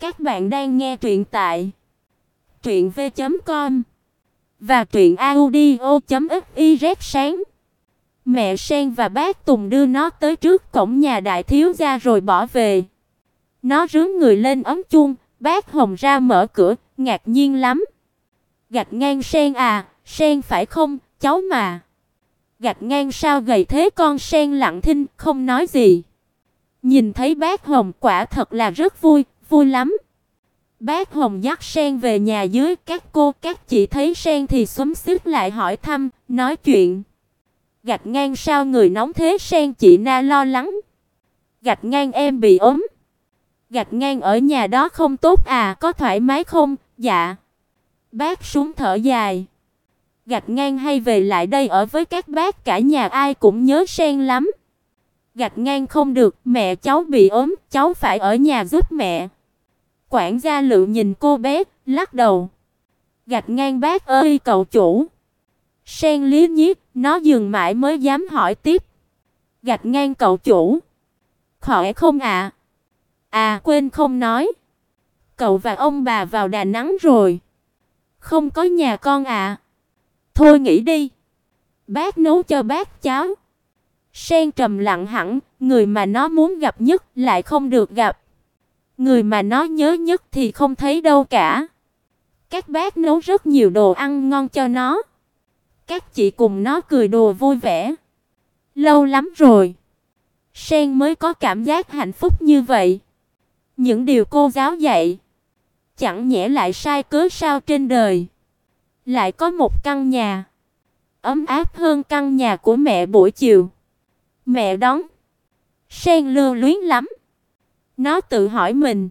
Các bạn đang nghe truyện tại truyện v.com và truyện audio.fiz sáng. Mẹ Sen và bác Tùng đưa nó tới trước cổng nhà đại thiếu gia rồi bỏ về. Nó rướn người lên ấm chuông, bác Hồng ra mở cửa, ngạc nhiên lắm. Gạch ngang Sen à, Sen phải không, cháu mà. Gạch ngang sao gầy thế con Sen lặng thinh, không nói gì. Nhìn thấy bác Hồng quả thật là rất vui, vui lắm. Bác Hồng dắt Sen về nhà dưới, các cô các chị thấy Sen thì xúm xít lại hỏi thăm, nói chuyện. Gạch ngang sao người nóng thế Sen chị Na lo lắng. Gạch ngang em bị ốm. Gạch ngang ở nhà đó không tốt à, có thoải mái không? Dạ. Bác xuống thở dài. Gạch ngang hay về lại đây ở với các bác cả nhà ai cũng nhớ Sen lắm. Gạch ngang không được, mẹ cháu bị ốm, cháu phải ở nhà giúp mẹ. Quản gia Lự nhìn cô bé, lắc đầu. Gạch ngang bác ơi cậu chủ. Sen lý nhiếp, nó dừng mãi mới dám hỏi tiếp. Gạch ngang cậu chủ. Khỏe không ạ? À? à quên không nói. Cậu và ông bà vào Đà Nẵng rồi. Không có nhà con ạ. À? Thôi nghỉ đi. Bác nấu cho bác cháo. Sen trầm lặng hẳn, người mà nó muốn gặp nhất lại không được gặp. Người mà nó nhớ nhất thì không thấy đâu cả. Các bác nấu rất nhiều đồ ăn ngon cho nó. Các chị cùng nó cười đùa vui vẻ. Lâu lắm rồi, Sen mới có cảm giác hạnh phúc như vậy. Những điều cô giáo dạy, chẳng nhẽ lại sai cớ sao trên đời. Lại có một căn nhà ấm áp hơn căn nhà của mẹ buổi chiều. Mẹ đón. Sen lưu luyến lắm. Nó tự hỏi mình,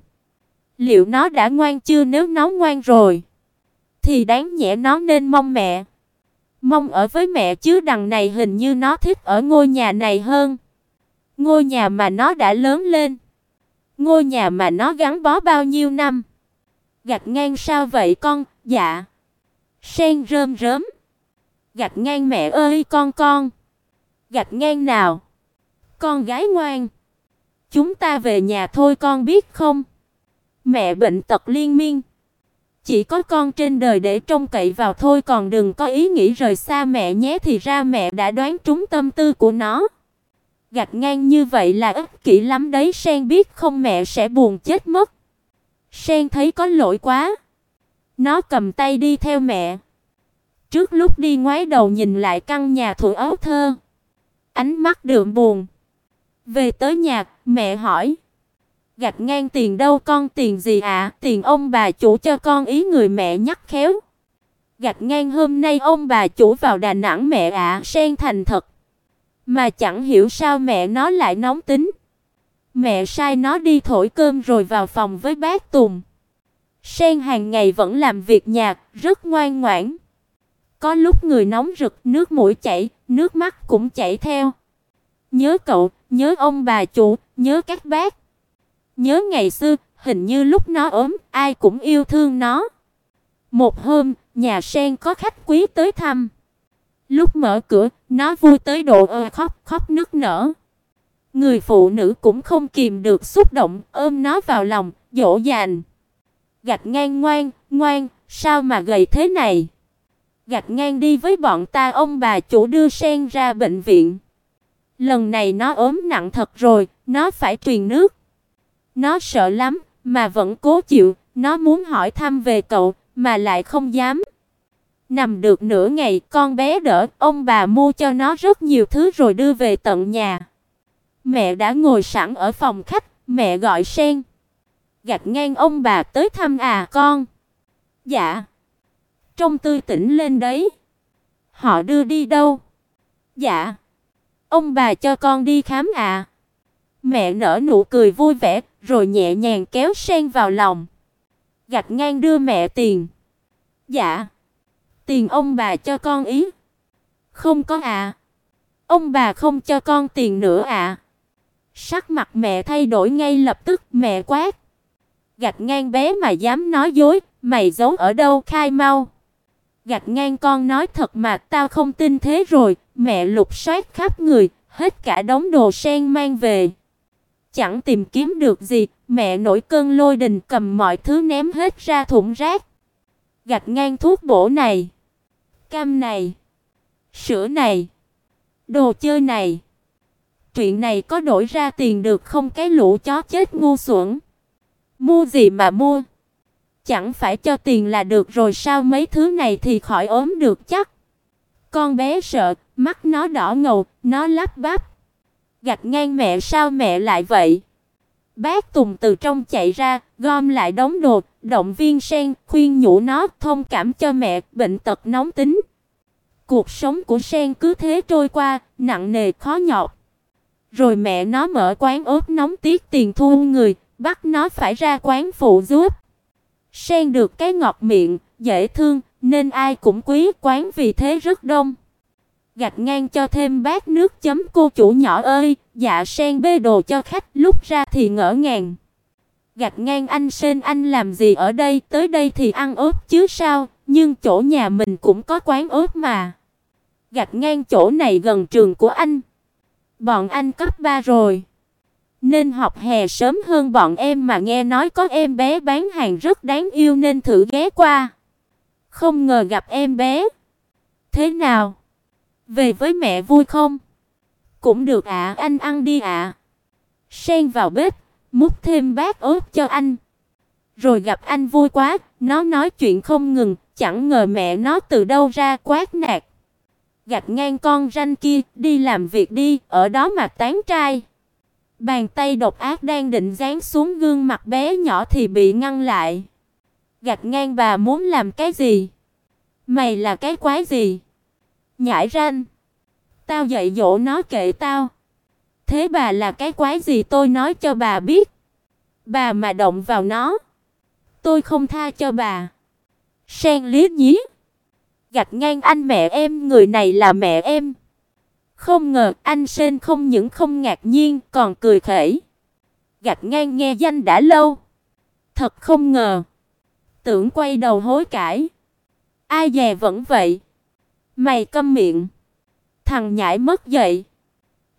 liệu nó đã ngoan chưa nếu nó ngoan rồi thì đáng nhẽ nó nên mong mẹ. Mong ở với mẹ chứ đằng này hình như nó thích ở ngôi nhà này hơn. Ngôi nhà mà nó đã lớn lên. Ngôi nhà mà nó gắn bó bao nhiêu năm. Gạch ngang sao vậy con? Dạ. Sen rơm rớm. Gạch ngang mẹ ơi con con. Gạch ngang nào? Con gái ngoan. Chúng ta về nhà thôi con biết không? Mẹ bệnh tật liên miên. Chỉ có con trên đời để trông cậy vào thôi còn đừng có ý nghĩ rời xa mẹ nhé thì ra mẹ đã đoán trúng tâm tư của nó. Gạch ngang như vậy là ích kỷ lắm đấy Sen biết không mẹ sẽ buồn chết mất. Sen thấy có lỗi quá. Nó cầm tay đi theo mẹ. Trước lúc đi ngoái đầu nhìn lại căn nhà thủ ấu thơ. Ánh mắt đượm buồn. Về tới nhà, mẹ hỏi: "Gạch ngang tiền đâu con, tiền gì ạ? À? Tiền ông bà chủ cho con ý người mẹ nhắc khéo." Gạch ngang hôm nay ông bà chủ vào Đà Nẵng mẹ ạ, à, sen thành thật. Mà chẳng hiểu sao mẹ nó lại nóng tính. Mẹ sai nó đi thổi cơm rồi vào phòng với bác Tùng. Sen hàng ngày vẫn làm việc nhà, rất ngoan ngoãn. Có lúc người nóng rực, nước mũi chảy, nước mắt cũng chảy theo. Nhớ cậu, nhớ ông bà chủ, nhớ các bác. Nhớ ngày xưa, hình như lúc nó ốm, ai cũng yêu thương nó. Một hôm, nhà sen có khách quý tới thăm. Lúc mở cửa, nó vui tới độ ơ khóc khóc nức nở. Người phụ nữ cũng không kìm được xúc động, ôm nó vào lòng, dỗ dành. Gạch ngang ngoan, ngoan, sao mà gầy thế này? Gạch ngang đi với bọn ta ông bà chủ đưa sen ra bệnh viện. Lần này nó ốm nặng thật rồi, nó phải truyền nước. Nó sợ lắm mà vẫn cố chịu, nó muốn hỏi thăm về cậu mà lại không dám. Nằm được nửa ngày, con bé đỡ, ông bà mua cho nó rất nhiều thứ rồi đưa về tận nhà. Mẹ đã ngồi sẵn ở phòng khách, mẹ gọi Sen. Gạch ngang ông bà tới thăm à con. Dạ. Trông tươi tỉnh lên đấy. Họ đưa đi đâu? Dạ. Ông bà cho con đi khám à? Mẹ nở nụ cười vui vẻ, rồi nhẹ nhàng kéo Sen vào lòng. Gạch ngang đưa mẹ tiền. Dạ. Tiền ông bà cho con ý. Không có à. Ông bà không cho con tiền nữa à. Sắc mặt mẹ thay đổi ngay lập tức, mẹ quát. Gạch ngang bé mà dám nói dối, mày giấu ở đâu khai mau. Gạch ngang con nói thật mà tao không tin thế rồi, mẹ lục soát khắp người, hết cả đống đồ sen mang về. chẳng tìm kiếm được gì, mẹ nổi cơn lôi đình cầm mọi thứ ném hết ra thùng rác. Gạch ngang thuốc bổ này, cam này, sữa này, đồ chơi này. Chuyện này có đổi ra tiền được không cái lũ chó chết ngu xuẩn. Mua gì mà mua? Chẳng phải cho tiền là được rồi sao mấy thứ này thì khỏi ốm được chắc. Con bé sợ, mắt nó đỏ ngầu, nó lắp bắp. Gạch ngang mẹ sao mẹ lại vậy? Bác Tùng từ trong chạy ra, gom lại đống đồ, động viên Sen, khuyên nhủ nó thông cảm cho mẹ, bệnh tật nóng tính. Cuộc sống của Sen cứ thế trôi qua, nặng nề khó nhọc. Rồi mẹ nó mở quán ốp nóng tiếc tiền thu người, bắt nó phải ra quán phụ giúp. Sen được cái ngọt miệng, dễ thương, nên ai cũng quý quán vì thế rất đông. Gạch ngang cho thêm bát nước chấm cô chủ nhỏ ơi, dạ sen bê đồ cho khách, lúc ra thì ngỡ ngàng. Gạch ngang anh sen anh làm gì ở đây, tới đây thì ăn ốp chứ sao, nhưng chỗ nhà mình cũng có quán ốp mà. Gạch ngang chỗ này gần trường của anh. Bọn anh cấp 3 rồi. Nên học hè sớm hơn bọn em mà nghe nói có em bé bán hàng rất đáng yêu nên thử ghé qua. Không ngờ gặp em bé. Thế nào? Về với mẹ vui không? Cũng được ạ, anh ăn đi ạ. Sen vào bếp, múc thêm bát ớt cho anh. Rồi gặp anh vui quá, nó nói chuyện không ngừng, chẳng ngờ mẹ nó từ đâu ra quát nạt. Gạch ngang con ranh kia, đi làm việc đi, ở đó mà tán trai. Bàn tay độc ác đang định giáng xuống gương mặt bé nhỏ thì bị ngăn lại. Gạch ngang bà muốn làm cái gì? Mày là cái quái gì? Nhãi ranh. Tao dạy dỗ nó kệ tao. Thế bà là cái quái gì tôi nói cho bà biết. Bà mà động vào nó, tôi không tha cho bà. Sen lý nhí. Gạch ngang anh mẹ em, người này là mẹ em. Không ngờ anh Sen không những không ngạc nhiên còn cười khẩy. Gạch ngang nghe danh đã lâu. Thật không ngờ. Tưởng quay đầu hối cải. Ai dè vẫn vậy. Mày câm miệng. Thằng nhãi mất dậy.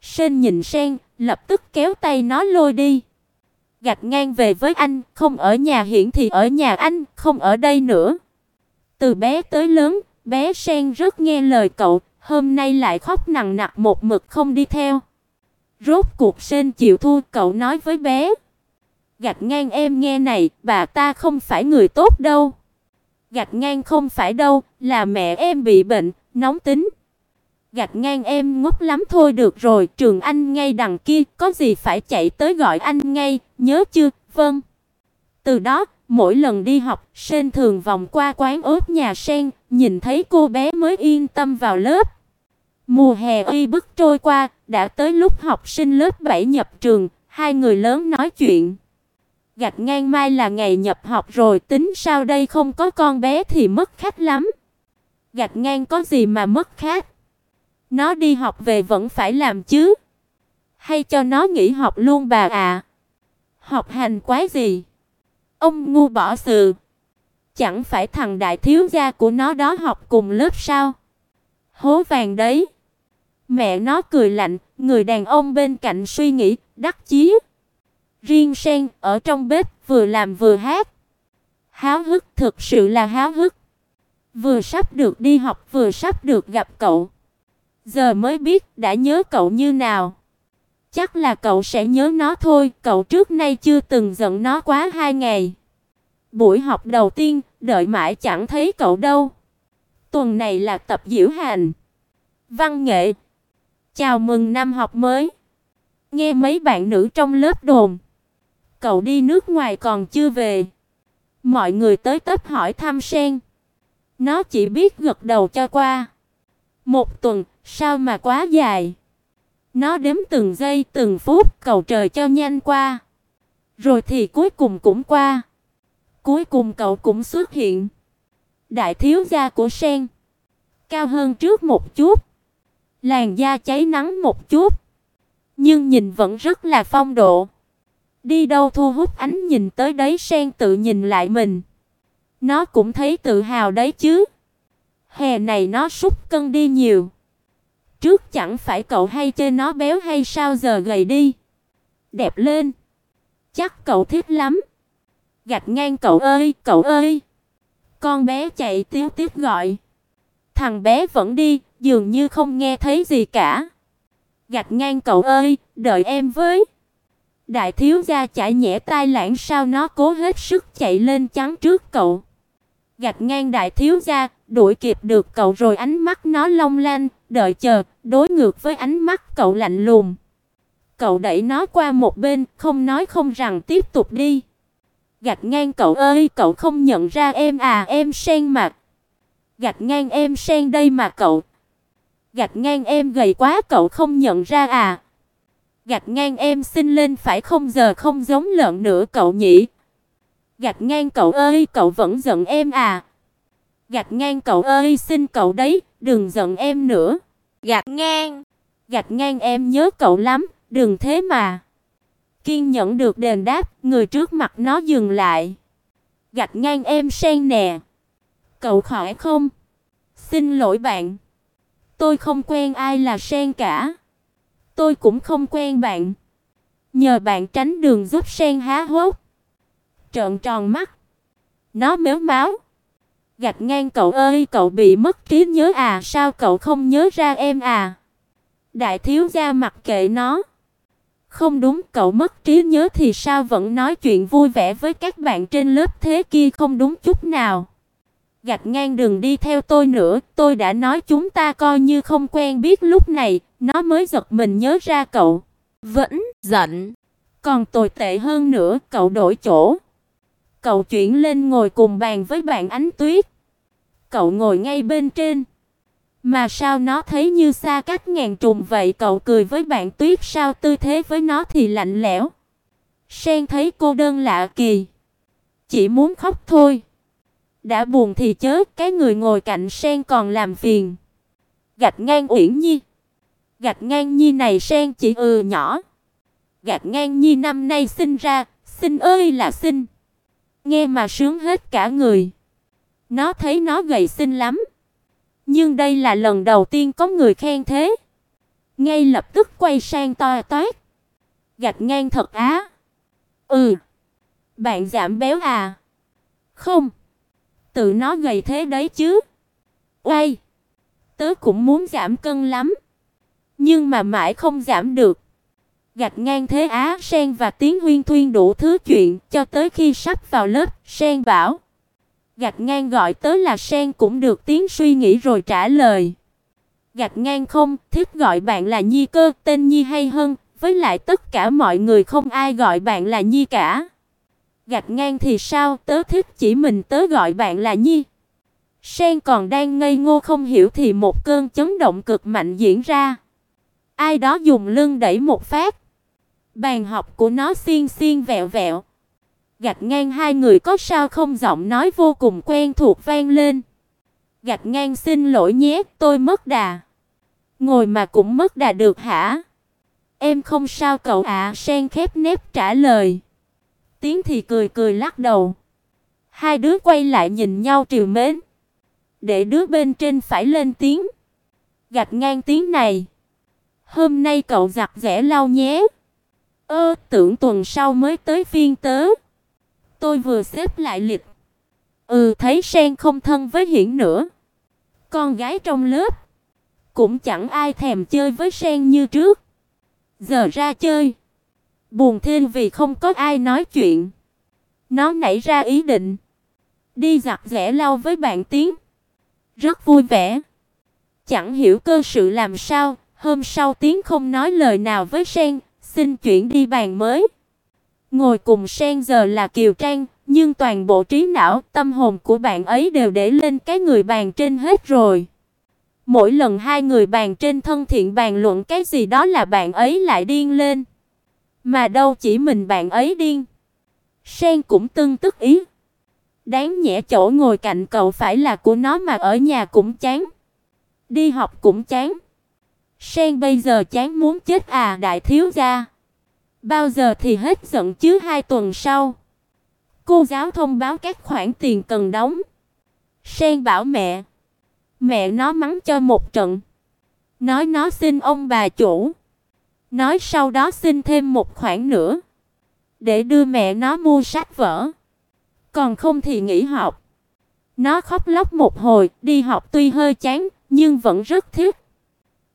Sen nhìn Sen, lập tức kéo tay nó lôi đi. Gạch ngang về với anh, không ở nhà hiển thì ở nhà anh, không ở đây nữa. Từ bé tới lớn, bé Sen rất nghe lời cậu, hôm nay lại khóc nặng nặc một mực không đi theo. Rốt cuộc sên chịu thua, cậu nói với bé. Gạch ngang em nghe này, bà ta không phải người tốt đâu. Gạch ngang không phải đâu, là mẹ em bị bệnh, nóng tính. Gạch ngang em ngốc lắm thôi được rồi, Trường Anh ngay đằng kia, có gì phải chạy tới gọi anh ngay, nhớ chưa? Vâng. Từ đó, mỗi lần đi học, Sen thường vòng qua quán ốp nhà Sen, nhìn thấy cô bé mới yên tâm vào lớp. Mùa hè y bức trôi qua, đã tới lúc học sinh lớp 7 nhập trường, hai người lớn nói chuyện. Gạch ngang mai là ngày nhập học rồi, tính sao đây không có con bé thì mất khách lắm. Gạch ngang có gì mà mất khách? Nó đi học về vẫn phải làm chứ. Hay cho nó nghỉ học luôn bà ạ. Học hành quái gì? Ông ngu bỏ sự. Chẳng phải thằng đại thiếu gia của nó đó học cùng lớp sao? Hố vàng đấy. Mẹ nó cười lạnh, người đàn ông bên cạnh suy nghĩ, đắc chí. Riêng Sen ở trong bếp vừa làm vừa hát. Háo hức thực sự là háo hức. Vừa sắp được đi học vừa sắp được gặp cậu. Giờ mới biết đã nhớ cậu như nào. Chắc là cậu sẽ nhớ nó thôi, cậu trước nay chưa từng giận nó quá hai ngày. Buổi học đầu tiên, đợi mãi chẳng thấy cậu đâu. Tuần này là tập diễu hành. Văn nghệ. Chào mừng năm học mới. Nghe mấy bạn nữ trong lớp đồn. Cậu đi nước ngoài còn chưa về. Mọi người tới tấp hỏi thăm sen. Nó chỉ biết gật đầu cho qua. Một tuần, sao mà quá dài. Nó đếm từng giây, từng phút, cầu trời cho nhanh qua. Rồi thì cuối cùng cũng qua. Cuối cùng cậu cũng xuất hiện. Đại thiếu gia của sen. Cao hơn trước một chút. Làn da cháy nắng một chút. Nhưng nhìn vẫn rất là phong độ. Đi đâu thu hút ánh nhìn tới đấy, sen tự nhìn lại mình. Nó cũng thấy tự hào đấy chứ. Hè này nó sút cân đi nhiều. Trước chẳng phải cậu hay chơi nó béo hay sao giờ gầy đi. đẹp lên. Chắc cậu thích lắm. Gạch ngang cậu ơi, cậu ơi. Con bé chạy tiếu tiếp gọi. Thằng bé vẫn đi, dường như không nghe thấy gì cả. Gạch ngang cậu ơi, đợi em với. Đại thiếu gia chạy nhẹ tai lãng sao nó cố hết sức chạy lên chắn trước cậu. Gạch ngang đại thiếu gia, đuổi kịp được cậu rồi ánh mắt nó long lanh, đợi chờ, đối ngược với ánh mắt cậu lạnh lùng. Cậu đẩy nó qua một bên, không nói không rằng tiếp tục đi. gạt ngang cậu ơi, cậu không nhận ra em à, em sen mặt. gạt ngang em sen đây mà cậu. gạt ngang em gầy quá cậu không nhận ra à. gạt ngang em xinh lên phải không giờ không giống lợn nữa cậu nhỉ. gạt ngang cậu ơi, cậu vẫn giận em à. Gạch ngang cậu ơi, xin cậu đấy, đừng giận em nữa. Gạch ngang. Gạch ngang em nhớ cậu lắm, đừng thế mà. Kiên nhẫn được đền đáp, người trước mặt nó dừng lại. Gạch ngang em sen nè. Cậu khỏi không? Xin lỗi bạn. Tôi không quen ai là sen cả. Tôi cũng không quen bạn. Nhờ bạn tránh đường giúp sen há hốc. Trợn tròn mắt. Nó méo máu. Gạch ngang cậu ơi, cậu bị mất trí nhớ à, sao cậu không nhớ ra em à? Đại thiếu gia mặc kệ nó. Không đúng, cậu mất trí nhớ thì sao vẫn nói chuyện vui vẻ với các bạn trên lớp thế kia không đúng chút nào. Gạch ngang đừng đi theo tôi nữa, tôi đã nói chúng ta coi như không quen biết lúc này, nó mới giật mình nhớ ra cậu. Vẫn giận. Còn tồi tệ hơn nữa, cậu đổi chỗ. Cậu chuyển lên ngồi cùng bàn với bạn Ánh Tuyết. Cậu ngồi ngay bên trên. Mà sao nó thấy như xa cách ngàn trùng vậy, cậu cười với bạn Tuyết sao tư thế với nó thì lạnh lẽo. Sen thấy cô đơn lạ kỳ, chỉ muốn khóc thôi. Đã buồn thì chớ, cái người ngồi cạnh Sen còn làm phiền. Gạch ngang Uyển Nhi. Gạch ngang Nhi này Sen chỉ ừ nhỏ. Gạch ngang Nhi năm nay sinh ra, sinh ơi là sinh. Nghe mà sướng hết cả người. Nó thấy nó gầy xinh lắm. Nhưng đây là lần đầu tiên có người khen thế. Ngay lập tức quay sang to toát. Gạch ngang thật á. Ừ. Bạn giảm béo à? Không. Tự nó gầy thế đấy chứ. Quay, Tớ cũng muốn giảm cân lắm. Nhưng mà mãi không giảm được. Gạch ngang thế á sen và tiếng huyên thuyên đủ thứ chuyện cho tới khi sắp vào lớp, sen bảo. Gạch ngang gọi tới là sen cũng được tiếng suy nghĩ rồi trả lời. Gạch ngang không, thích gọi bạn là Nhi cơ, tên Nhi hay hơn, với lại tất cả mọi người không ai gọi bạn là Nhi cả. Gạch ngang thì sao, tớ thích chỉ mình tớ gọi bạn là Nhi. Sen còn đang ngây ngô không hiểu thì một cơn chấn động cực mạnh diễn ra. Ai đó dùng lưng đẩy một phát. Bàn học của nó xiên xiên vẹo vẹo. Gạch ngang hai người có sao không giọng nói vô cùng quen thuộc vang lên. Gạch ngang xin lỗi nhé, tôi mất đà. Ngồi mà cũng mất đà được hả? Em không sao cậu ạ, sen khép nép trả lời. Tiếng thì cười cười lắc đầu. Hai đứa quay lại nhìn nhau triều mến. Để đứa bên trên phải lên tiếng. Gạch ngang tiếng này. Hôm nay cậu giặt rẻ lau nhé. Ơ, tưởng tuần sau mới tới phiên tớ. Tôi vừa xếp lại lịch. Ừ, thấy Sen không thân với Hiển nữa. Con gái trong lớp cũng chẳng ai thèm chơi với Sen như trước. Giờ ra chơi, buồn thêm vì không có ai nói chuyện. Nó nảy ra ý định đi giặt giẻ lau với bạn Tiến. Rất vui vẻ. Chẳng hiểu cơ sự làm sao, hôm sau Tiến không nói lời nào với Sen, xin chuyển đi bàn mới. Ngồi cùng Sen giờ là Kiều Trang, nhưng toàn bộ trí não, tâm hồn của bạn ấy đều để lên cái người bàn trên hết rồi. Mỗi lần hai người bàn trên thân thiện bàn luận cái gì đó là bạn ấy lại điên lên. Mà đâu chỉ mình bạn ấy điên. Sen cũng tương tức ý. Đáng nhẽ chỗ ngồi cạnh cậu phải là của nó mà ở nhà cũng chán. Đi học cũng chán. Sen bây giờ chán muốn chết à đại thiếu gia. Bao giờ thì hết giận chứ hai tuần sau. Cô giáo thông báo các khoản tiền cần đóng. Sen bảo mẹ. Mẹ nó mắng cho một trận. Nói nó xin ông bà chủ. Nói sau đó xin thêm một khoản nữa để đưa mẹ nó mua sách vở. Còn không thì nghỉ học. Nó khóc lóc một hồi, đi học tuy hơi chán, nhưng vẫn rất thích.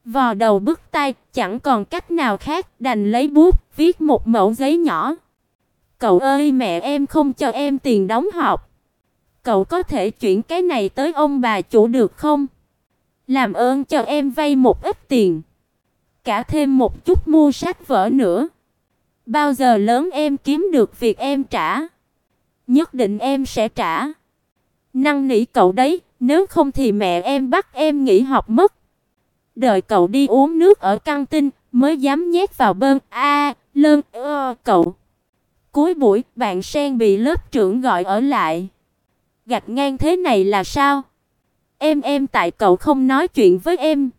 Vò đầu bứt tay, chẳng còn cách nào khác, đành lấy bút viết một mẫu giấy nhỏ. Cậu ơi mẹ em không cho em tiền đóng học. Cậu có thể chuyển cái này tới ông bà chủ được không? Làm ơn cho em vay một ít tiền. Cả thêm một chút mua sách vở nữa. Bao giờ lớn em kiếm được việc em trả. Nhất định em sẽ trả. Năng nỉ cậu đấy, nếu không thì mẹ em bắt em nghỉ học mất. Đợi cậu đi uống nước ở căng tin mới dám nhét vào bơm a à, lơn ơ cậu. Cuối buổi, bạn Sen bị lớp trưởng gọi ở lại. Gạch ngang thế này là sao? Em em tại cậu không nói chuyện với em,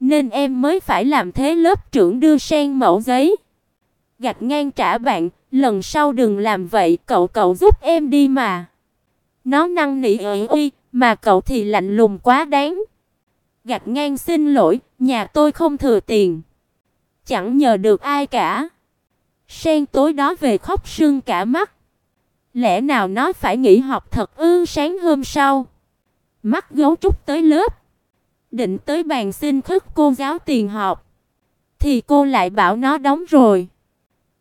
nên em mới phải làm thế lớp trưởng đưa Sen mẫu giấy. Gạch ngang trả bạn, lần sau đừng làm vậy, cậu cậu giúp em đi mà. Nó năn nỉ ơi uy, mà cậu thì lạnh lùng quá đáng. Gạch ngang xin lỗi, nhà tôi không thừa tiền. Chẳng nhờ được ai cả. Sen tối đó về khóc sưng cả mắt. Lẽ nào nó phải nghỉ học thật ư sáng hôm sau. Mắt gấu trúc tới lớp. Định tới bàn xin khất cô giáo tiền học. Thì cô lại bảo nó đóng rồi.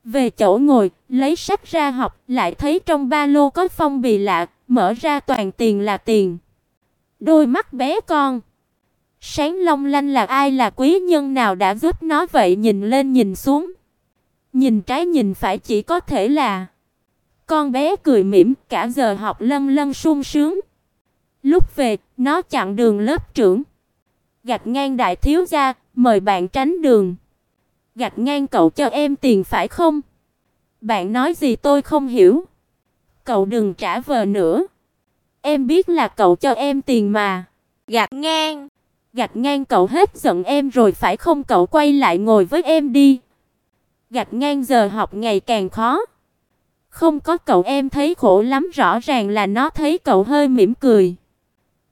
Về chỗ ngồi, lấy sách ra học, lại thấy trong ba lô có phong bì lạ, mở ra toàn tiền là tiền. Đôi mắt bé con, sáng long lanh là ai là quý nhân nào đã giúp nó vậy nhìn lên nhìn xuống. Nhìn trái nhìn phải chỉ có thể là con bé cười mỉm, cả giờ học lân lân sung sướng. Lúc về, nó chặn đường lớp trưởng. Gạch ngang đại thiếu gia, mời bạn tránh đường. Gạch ngang cậu cho em tiền phải không? Bạn nói gì tôi không hiểu. Cậu đừng trả vờ nữa. Em biết là cậu cho em tiền mà. Gạch ngang. Gạch ngang cậu hết giận em rồi phải không cậu quay lại ngồi với em đi. Gạch ngang giờ học ngày càng khó. Không có cậu em thấy khổ lắm, rõ ràng là nó thấy cậu hơi mỉm cười.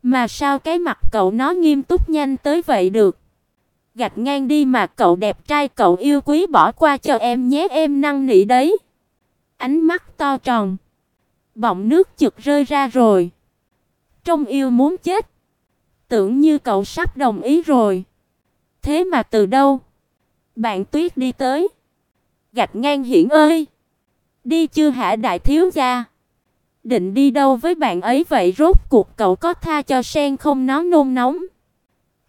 Mà sao cái mặt cậu nó nghiêm túc nhanh tới vậy được? Gạch ngang đi mà cậu đẹp trai, cậu yêu quý bỏ qua cho em nhé, em năng nỉ đấy. Ánh mắt to tròn. Bọng nước chực rơi ra rồi. trông yêu muốn chết. Tưởng như cậu sắp đồng ý rồi. Thế mà từ đâu? Bạn Tuyết đi tới. Gạch ngang hiển ơi. Đi chưa hả đại thiếu gia? Định đi đâu với bạn ấy vậy rốt cuộc cậu có tha cho sen không nó nôn nóng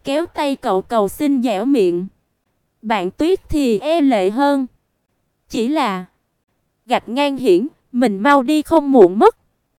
kéo tay cậu cầu xin dẻo miệng. Bạn Tuyết thì e lệ hơn. Chỉ là gạch ngang hiển, mình mau đi không muộn mất.